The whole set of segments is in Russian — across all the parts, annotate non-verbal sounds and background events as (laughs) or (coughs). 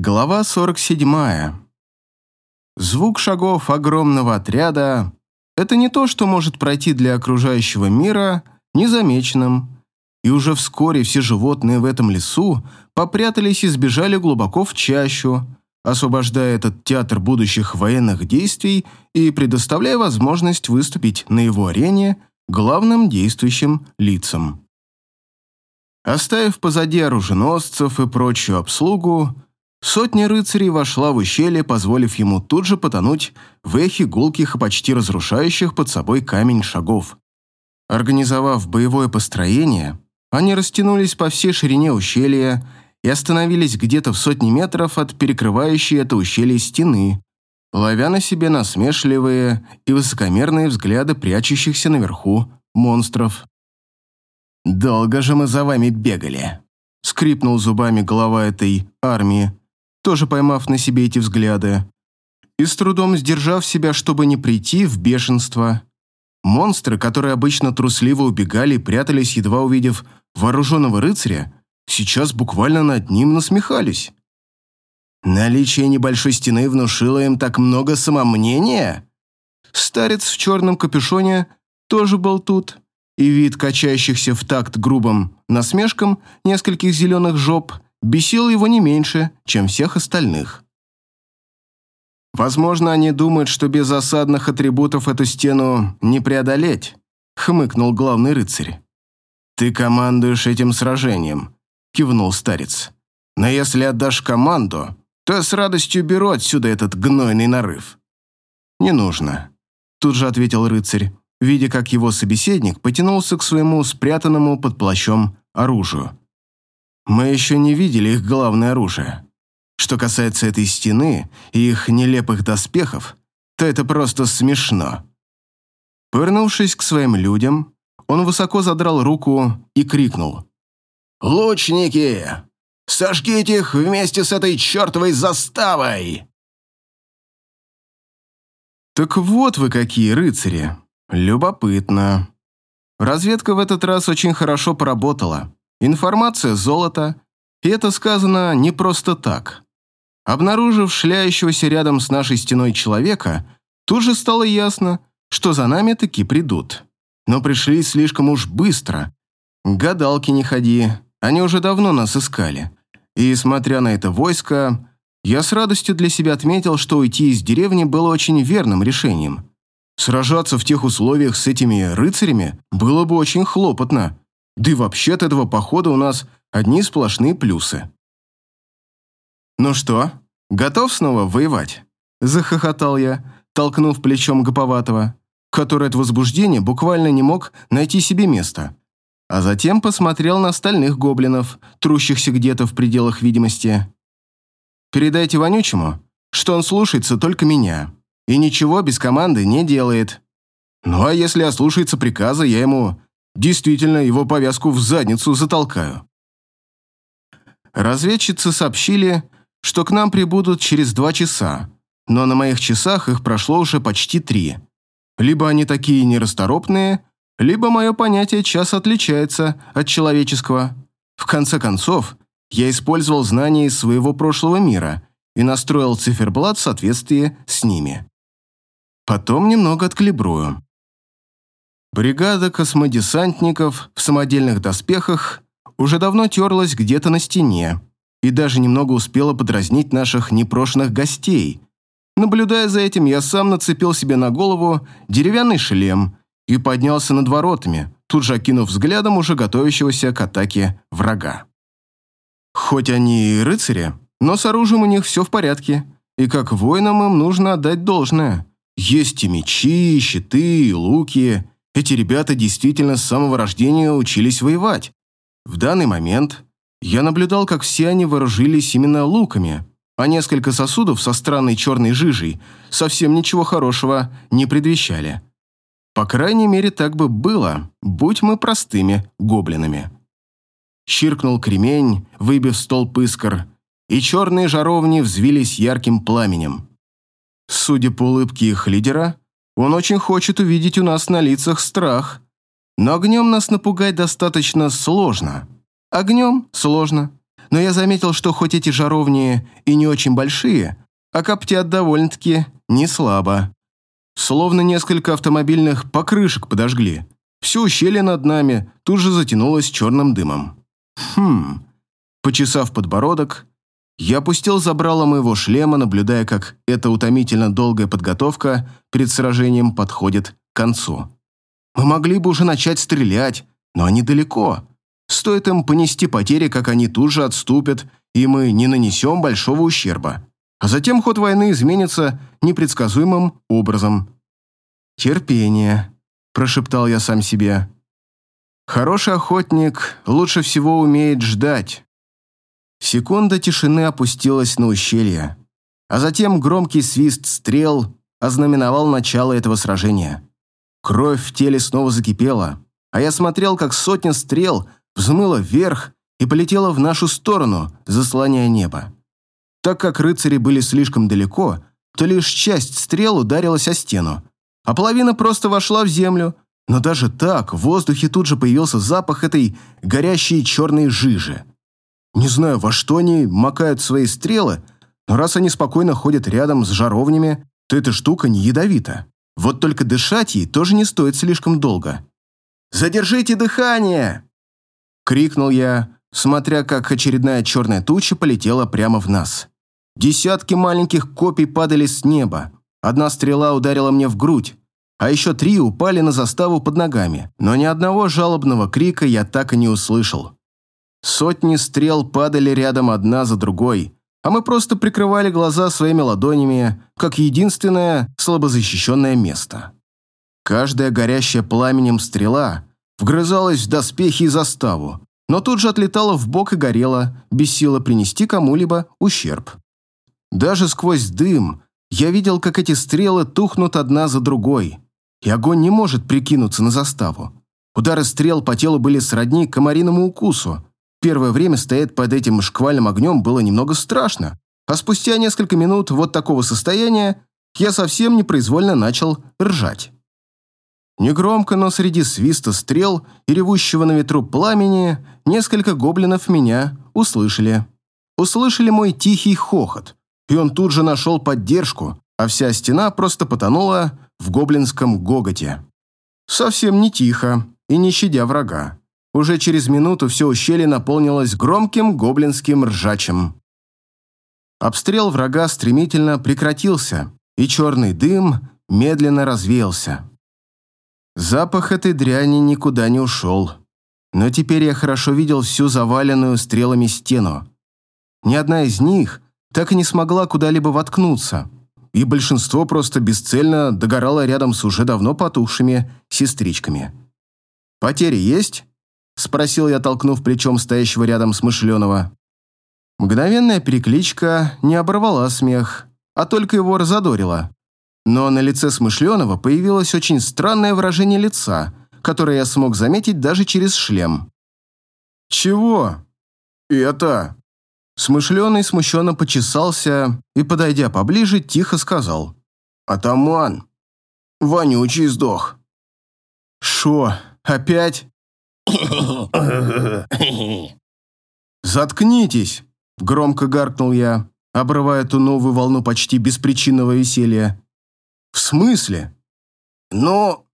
Глава 47. Звук шагов огромного отряда – это не то, что может пройти для окружающего мира незамеченным. И уже вскоре все животные в этом лесу попрятались и сбежали глубоко в чащу, освобождая этот театр будущих военных действий и предоставляя возможность выступить на его арене главным действующим лицам. Оставив позади оруженосцев и прочую обслугу, Сотня рыцарей вошла в ущелье, позволив ему тут же потонуть в эхе гулких и почти разрушающих под собой камень шагов. Организовав боевое построение, они растянулись по всей ширине ущелья и остановились где-то в сотни метров от перекрывающей это ущелье стены, ловя на себе насмешливые и высокомерные взгляды прячущихся наверху монстров. «Долго же мы за вами бегали», — скрипнул зубами глава этой армии, тоже поймав на себе эти взгляды, и с трудом сдержав себя, чтобы не прийти в бешенство. Монстры, которые обычно трусливо убегали и прятались, едва увидев вооруженного рыцаря, сейчас буквально над ним насмехались. Наличие небольшой стены внушило им так много самомнения? Старец в черном капюшоне тоже был тут, и вид качающихся в такт грубым насмешкам нескольких зеленых жоп – бесил его не меньше, чем всех остальных. «Возможно, они думают, что без осадных атрибутов эту стену не преодолеть», — хмыкнул главный рыцарь. «Ты командуешь этим сражением», — кивнул старец. «Но если отдашь команду, то я с радостью беру отсюда этот гнойный нарыв». «Не нужно», — тут же ответил рыцарь, видя, как его собеседник потянулся к своему спрятанному под плащом оружию. Мы еще не видели их главное оружие. Что касается этой стены и их нелепых доспехов, то это просто смешно. Повернувшись к своим людям, он высоко задрал руку и крикнул. «Лучники! Сожгите их вместе с этой чертовой заставой!» «Так вот вы какие рыцари! Любопытно!» Разведка в этот раз очень хорошо поработала. Информация – золото, и это сказано не просто так. Обнаружив шляющегося рядом с нашей стеной человека, тут же стало ясно, что за нами таки придут. Но пришли слишком уж быстро. Гадалки не ходи, они уже давно нас искали. И, смотря на это войско, я с радостью для себя отметил, что уйти из деревни было очень верным решением. Сражаться в тех условиях с этими рыцарями было бы очень хлопотно, да и вообще от этого похода у нас одни сплошные плюсы. «Ну что, готов снова воевать?» Захохотал я, толкнув плечом Гоповатого, который от возбуждения буквально не мог найти себе места. А затем посмотрел на остальных гоблинов, трущихся где-то в пределах видимости. «Передайте Вонючему, что он слушается только меня и ничего без команды не делает. Ну а если ослушается приказа, я ему Действительно, его повязку в задницу затолкаю. Разведчицы сообщили, что к нам прибудут через два часа, но на моих часах их прошло уже почти три. Либо они такие нерасторопные, либо мое понятие час отличается от человеческого. В конце концов, я использовал знания из своего прошлого мира и настроил циферблат в соответствии с ними. Потом немного откалибрую. Бригада космодесантников в самодельных доспехах уже давно терлась где-то на стене и даже немного успела подразнить наших непрошенных гостей. Наблюдая за этим, я сам нацепил себе на голову деревянный шлем и поднялся над воротами, тут же окинув взглядом уже готовящегося к атаке врага. Хоть они и рыцари, но с оружием у них все в порядке, и как воинам им нужно отдать должное. Есть и мечи, и щиты, и луки, эти ребята действительно с самого рождения учились воевать. В данный момент я наблюдал, как все они вооружились именно луками, а несколько сосудов со странной черной жижей совсем ничего хорошего не предвещали. По крайней мере, так бы было, будь мы простыми гоблинами. Чиркнул кремень, выбив столб искр, и черные жаровни взвились ярким пламенем. Судя по улыбке их лидера, он очень хочет увидеть у нас на лицах страх. Но огнем нас напугать достаточно сложно. Огнем сложно. но я заметил, что хоть эти жаровни и не очень большие, а коптят довольно-таки не слабо. Словно несколько автомобильных покрышек подожгли. Все ущелье над нами тут же затянулось черным дымом. Хм. Почесав подбородок, я опустил забрало моего шлема, наблюдая, как эта утомительно долгая подготовка перед сражением подходит к концу. Мы могли бы уже начать стрелять, но они далеко. Стоит им понести потери, как они тут же отступят, и мы не нанесем большого ущерба. А затем ход войны изменится непредсказуемым образом. «Терпение», – прошептал я сам себе. «Хороший охотник лучше всего умеет ждать». Секунда тишины опустилась на ущелье, а затем громкий свист стрел ознаменовал начало этого сражения. Кровь в теле снова закипела, а я смотрел, как сотня стрел взмыла вверх и полетела в нашу сторону, заслоняя небо. Так как рыцари были слишком далеко, то лишь часть стрел ударилась о стену, а половина просто вошла в землю, но даже так в воздухе тут же появился запах этой горящей черной жижи. Не знаю, во что они макают свои стрелы, но раз они спокойно ходят рядом с жаровнями, то эта штука не ядовита. Вот только дышать ей тоже не стоит слишком долго. «Задержите дыхание!» — крикнул я, смотря как очередная черная туча полетела прямо в нас. Десятки маленьких копий падали с неба. Одна стрела ударила мне в грудь, а еще три упали на заставу под ногами, но ни одного жалобного крика я так и не услышал. Сотни стрел падали рядом одна за другой, а мы просто прикрывали глаза своими ладонями, как единственное слабозащищенное место. Каждая горящая пламенем стрела вгрызалась в доспехи и заставу, но тут же отлетала в бок и горела, без силы принести кому-либо ущерб. Даже сквозь дым я видел, как эти стрелы тухнут одна за другой, и огонь не может прикинуться на заставу. Удары стрел по телу были сродни комариному укусу, Первое время стоять под этим шквальным огнем было немного страшно, а спустя несколько минут вот такого состояния я совсем непроизвольно начал ржать. Негромко, но среди свиста стрел и ревущего на ветру пламени несколько гоблинов меня услышали. Услышали мой тихий хохот, и он тут же нашел поддержку, а вся стена просто потонула в гоблинском гоготе. Совсем не тихо и не щадя врага. Уже через минуту все ущелье наполнилось громким гоблинским ржачем. Обстрел врага стремительно прекратился, и черный дым медленно развеялся. Запах этой дряни никуда не ушел. Но теперь я хорошо видел всю заваленную стрелами стену. Ни одна из них так и не смогла куда-либо воткнуться, и большинство просто бесцельно догорало рядом с уже давно потухшими сестричками. «Потери есть?» Спросил я, толкнув плечом стоящего рядом смышленого. Мгновенная перекличка не оборвала смех, а только его разодорила. Но на лице смышленого появилось очень странное выражение лица, которое я смог заметить даже через шлем. «Чего? Это?» Смышленый смущенно почесался и, подойдя поближе, тихо сказал. «Атаман, вонючий сдох». «Шо, опять?» (coughs) «Заткнитесь!» – громко гаркнул я, обрывая ту новую волну почти беспричинного веселья. «В смысле?» «Ну...»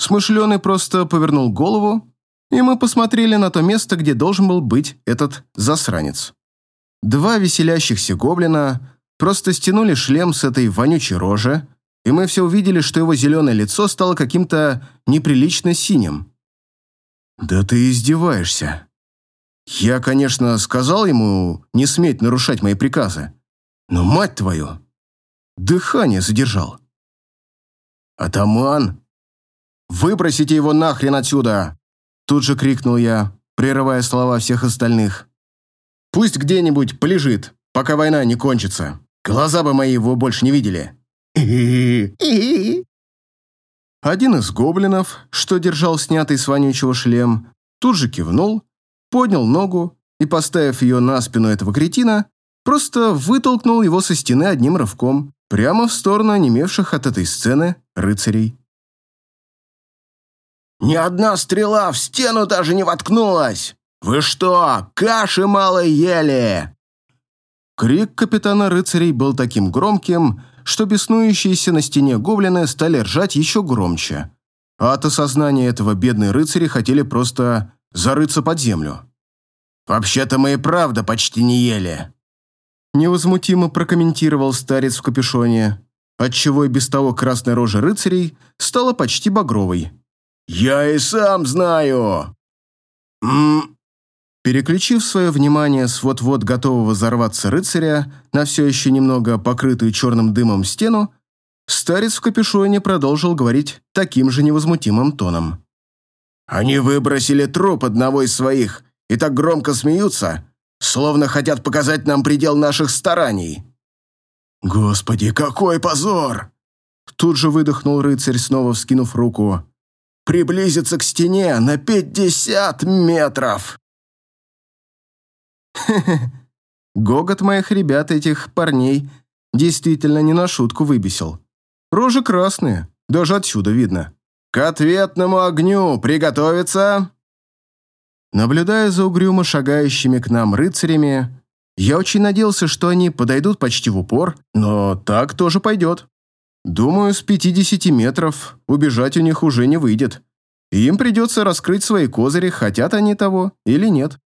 Смышленый просто повернул голову, и мы посмотрели на то место, где должен был быть этот засранец. Два веселящихся гоблина просто стянули шлем с этой вонючей рожи, и мы все увидели, что его зеленое лицо стало каким-то неприлично синим. «Да ты издеваешься. Я, конечно, сказал ему не сметь нарушать мои приказы, но, мать твою, дыхание задержал». «Атаман! Выбросите его нахрен отсюда!» Тут же крикнул я, прерывая слова всех остальных. «Пусть где-нибудь полежит, пока война не кончится. Глаза бы мои его больше не видели». (laughs) Один из гоблинов, что держал снятый с вонючего шлем, тут же кивнул, поднял ногу и, поставив ее на спину этого кретина, просто вытолкнул его со стены одним рывком, прямо в сторону онемевших от этой сцены рыцарей. «Ни одна стрела в стену даже не воткнулась!» «Вы что, каши мало ели?» Крик капитана рыцарей был таким громким, что беснующиеся на стене гоблины стали ржать еще громче. А от осознания этого бедные рыцари хотели просто зарыться под землю. «Вообще-то мы и правда почти не ели», — невозмутимо прокомментировал старец в капюшоне, отчего и без того красная рожа рыцарей стала почти багровой. «Я и сам знаю!» «М Переключив свое внимание с вот-вот готового взорваться рыцаря на все еще немного покрытую черным дымом стену, старец в капюшоне продолжил говорить таким же невозмутимым тоном. «Они выбросили труп одного из своих и так громко смеются, словно хотят показать нам предел наших стараний». «Господи, какой позор!» Тут же выдохнул рыцарь, снова вскинув руку. «Приблизиться к стене на пятьдесят метров!» (laughs) Гогот моих ребят, этих парней, действительно не на шутку выбесил. Рожи красные, даже отсюда видно. «К ответному огню приготовиться!» Наблюдая за угрюмо шагающими к нам рыцарями, я очень надеялся, что они подойдут почти в упор, но так тоже пойдет. Думаю, с 50 метров убежать у них уже не выйдет. Им придется раскрыть свои козыри, хотят они того или нет.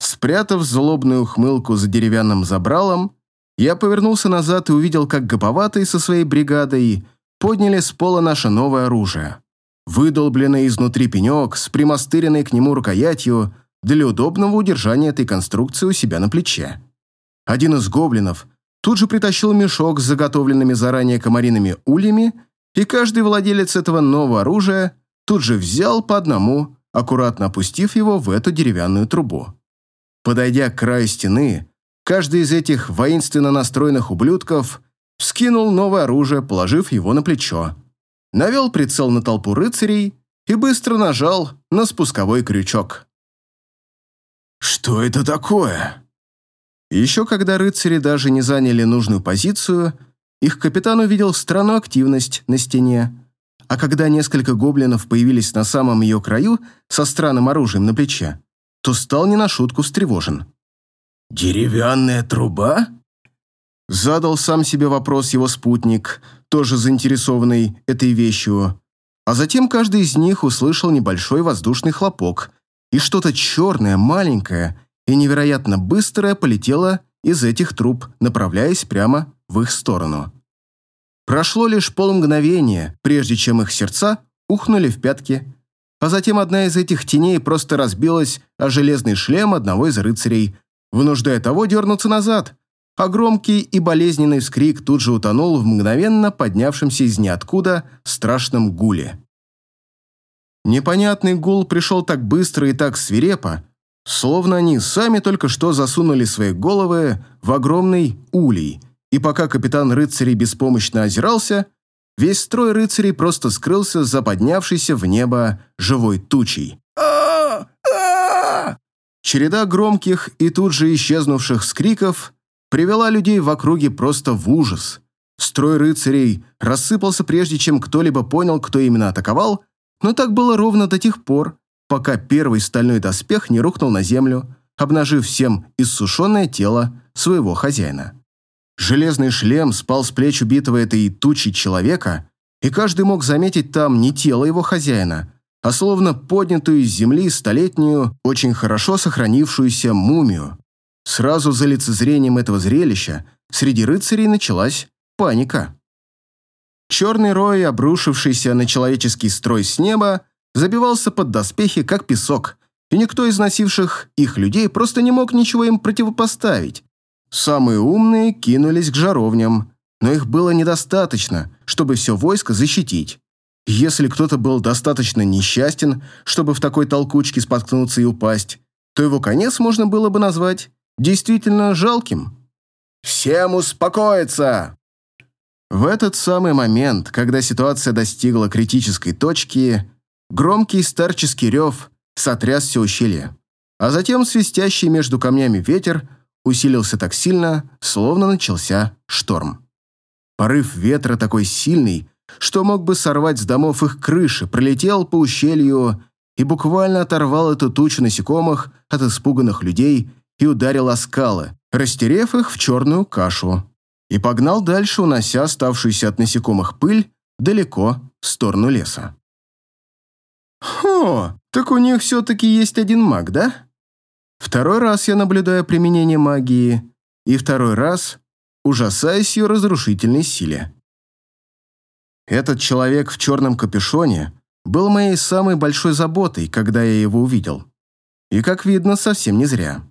Спрятав злобную ухмылку за деревянным забралом, я повернулся назад и увидел, как гоповатые со своей бригадой подняли с пола наше новое оружие. Выдолбленный изнутри пенек с примастыренной к нему рукоятью для удобного удержания этой конструкции у себя на плече. Один из гоблинов тут же притащил мешок с заготовленными заранее комариными ульями, и каждый владелец этого нового оружия тут же взял по одному, аккуратно опустив его в эту деревянную трубу. Подойдя к краю стены, каждый из этих воинственно настроенных ублюдков вскинул новое оружие, положив его на плечо, навел прицел на толпу рыцарей и быстро нажал на спусковой крючок. «Что это такое?» Еще когда рыцари даже не заняли нужную позицию, их капитан увидел странную активность на стене, а когда несколько гоблинов появились на самом ее краю со странным оружием на плече, то стал не на шутку встревожен. «Деревянная труба?» Задал сам себе вопрос его спутник, тоже заинтересованный этой вещью. А затем каждый из них услышал небольшой воздушный хлопок, и что-то черное, маленькое и невероятно быстрое полетело из этих труб, направляясь прямо в их сторону. Прошло лишь полмгновения, прежде чем их сердца ухнули в пятки а затем одна из этих теней просто разбилась о железный шлем одного из рыцарей, вынуждая того дернуться назад, а громкий и болезненный вскрик тут же утонул в мгновенно поднявшемся из ниоткуда страшном гуле. Непонятный гул пришел так быстро и так свирепо, словно они сами только что засунули свои головы в огромный улей, и пока капитан рыцарей беспомощно озирался, Весь строй рыцарей просто скрылся за поднявшейся в небо живой тучей. Череда громких и тут же исчезнувших скриков привела людей в округе просто в ужас. Строй рыцарей рассыпался прежде, чем кто-либо понял, кто именно атаковал, но так было ровно до тех пор, пока первый стальной доспех не рухнул на землю, обнажив всем иссушенное тело своего хозяина. Железный шлем спал с плеч убитого этой тучи человека, и каждый мог заметить там не тело его хозяина, а словно поднятую из земли столетнюю, очень хорошо сохранившуюся мумию. Сразу за лицезрением этого зрелища среди рыцарей началась паника. Черный рой, обрушившийся на человеческий строй с неба, забивался под доспехи, как песок, и никто из носивших их людей просто не мог ничего им противопоставить, Самые умные кинулись к жаровням, но их было недостаточно, чтобы все войско защитить. Если кто-то был достаточно несчастен, чтобы в такой толкучке споткнуться и упасть, то его конец можно было бы назвать действительно жалким. «Всем успокоиться!» В этот самый момент, когда ситуация достигла критической точки, громкий старческий рев сотряс все ущелье, а затем свистящий между камнями ветер усилился так сильно, словно начался шторм. Порыв ветра такой сильный, что мог бы сорвать с домов их крыши, пролетел по ущелью и буквально оторвал эту тучу насекомых от испуганных людей и ударил о скалы, растерев их в черную кашу, и погнал дальше, унося оставшуюся от насекомых пыль далеко в сторону леса. «Хо, так у них все-таки есть один маг, да?» Второй раз я наблюдаю применение магии, и второй раз ужасаюсь ее разрушительной силе. Этот человек в черном капюшоне был моей самой большой заботой, когда я его увидел. И, как видно, совсем не зря.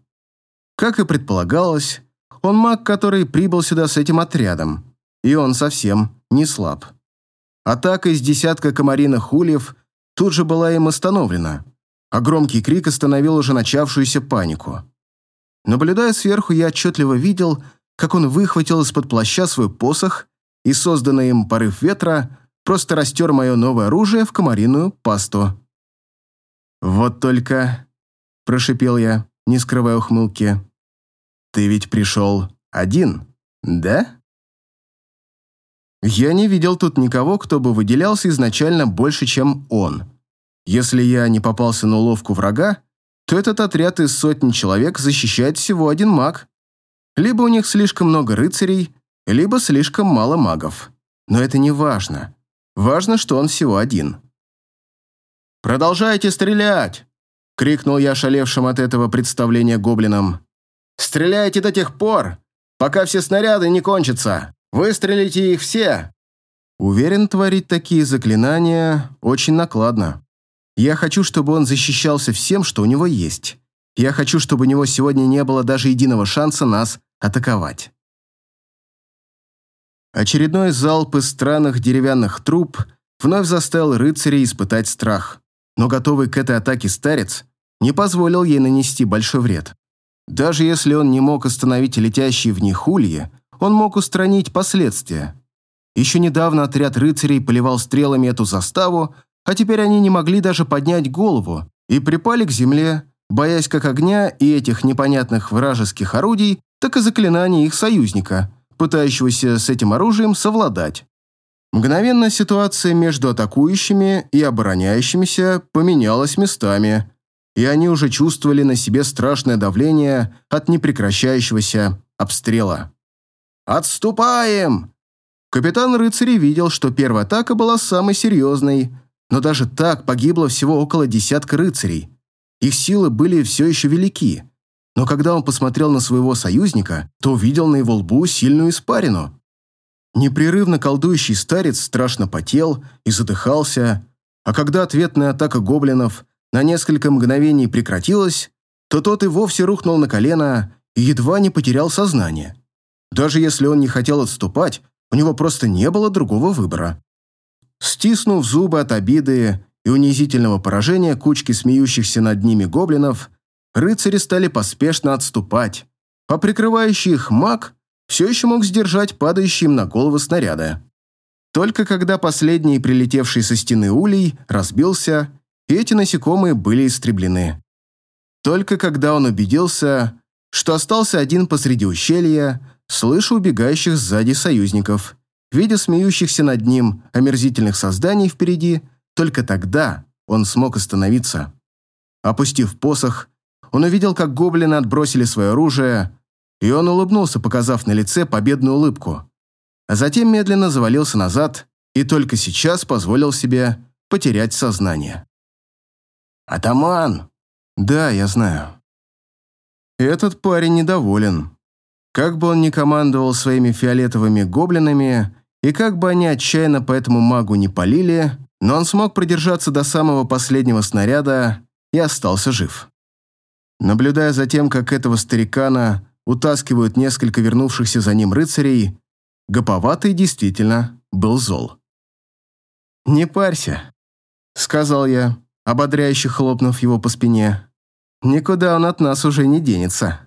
Как и предполагалось, он маг, который прибыл сюда с этим отрядом, и он совсем не слаб. Атака из десятка комариных ульев тут же была им остановлена, а громкий крик остановил уже начавшуюся панику. Наблюдая сверху, я отчетливо видел, как он выхватил из-под плаща свой посох, и созданный им порыв ветра просто растер мое новое оружие в комариную пасту. «Вот только...» – прошипел я, не скрывая ухмылки. «Ты ведь пришел один, да?» Я не видел тут никого, кто бы выделялся изначально больше, чем он. Если я не попался на уловку врага, то этот отряд из сотни человек защищает всего один маг. Либо у них слишком много рыцарей, либо слишком мало магов. Но это не важно. Важно, что он всего один. «Продолжайте стрелять!» — крикнул я шалевшим от этого представления гоблинам. «Стреляйте до тех пор, пока все снаряды не кончатся! Выстрелите их все!» Уверен, творить такие заклинания очень накладно. Я хочу, чтобы он защищался всем, что у него есть. Я хочу, чтобы у него сегодня не было даже единого шанса нас атаковать. Очередной залп из странных деревянных труб вновь заставил рыцарей испытать страх, но готовый к этой атаке старец не позволил ей нанести большой вред. Даже если он не мог остановить летящие в них ульи, он мог устранить последствия. Еще недавно отряд рыцарей поливал стрелами эту заставу, а теперь они не могли даже поднять голову и припали к земле, боясь как огня и этих непонятных вражеских орудий, так и заклинаний их союзника – пытающегося с этим оружием совладать. Мгновенно ситуация между атакующими и обороняющимися поменялась местами, и они уже чувствовали на себе страшное давление от непрекращающегося обстрела. «Отступаем!» Капитан рыцарей видел, что первая атака была самой серьезной, но даже так погибло всего около десятка рыцарей. Их силы были все еще велики, но когда он посмотрел на своего союзника, то увидел на его лбу сильную испарину. Непрерывно колдующий старец страшно потел и задыхался, а когда ответная атака гоблинов на несколько мгновений прекратилась, то тот и вовсе рухнул на колено и едва не потерял сознание. Даже если он не хотел отступать, у него просто не было другого выбора. Стиснув зубы от обиды и унизительного поражения кучки смеющихся над ними гоблинов, рыцари стали поспешно отступать, а прикрывающий их маг все еще мог сдержать падающие им на голову снаряды. Только когда последний прилетевший со стены улей разбился, эти насекомые были истреблены. Только когда он убедился, что остался один посреди ущелья, слыша убегающих сзади союзников, видя смеющихся над ним омерзительных созданий впереди, только тогда он смог остановиться. Опустив посох, он увидел, как гоблины отбросили свое оружие, и он улыбнулся, показав на лице победную улыбку. А затем медленно завалился назад и только сейчас позволил себе потерять сознание. «Атаман!» «Да, я знаю». Этот парень недоволен. Как бы он ни командовал своими фиолетовыми гоблинами, и как бы они отчаянно по этому магу не полили, но он смог продержаться до самого последнего снаряда и остался жив. Наблюдая за тем, как этого старикана утаскивают несколько вернувшихся за ним рыцарей, Гоповатый действительно был зол. «Не парься», — сказал я, ободряюще хлопнув его по спине. «Никуда он от нас уже не денется».